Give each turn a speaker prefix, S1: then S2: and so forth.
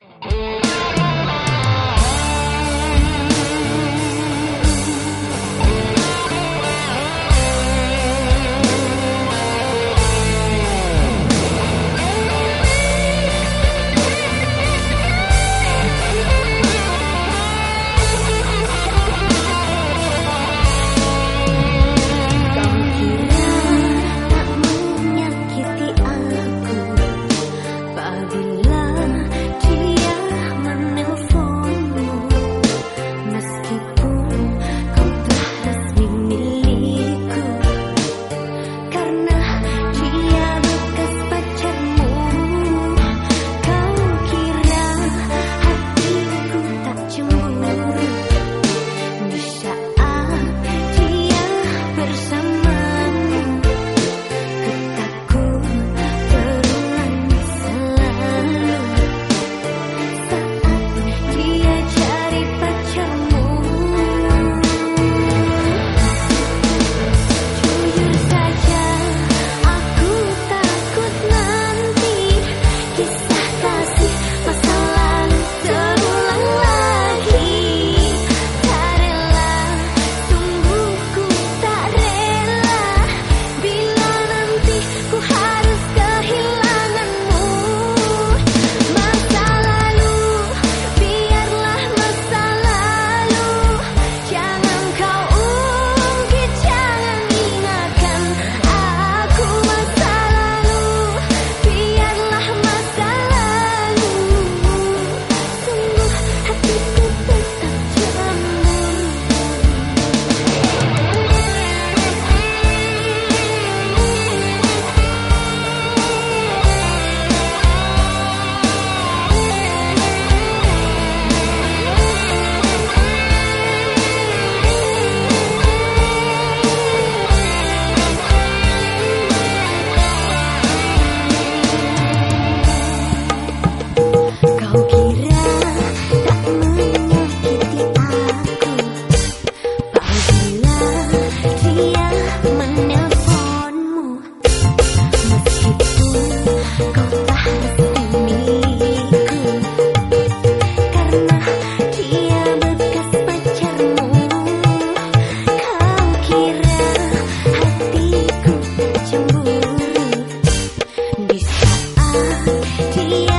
S1: Bye. Keep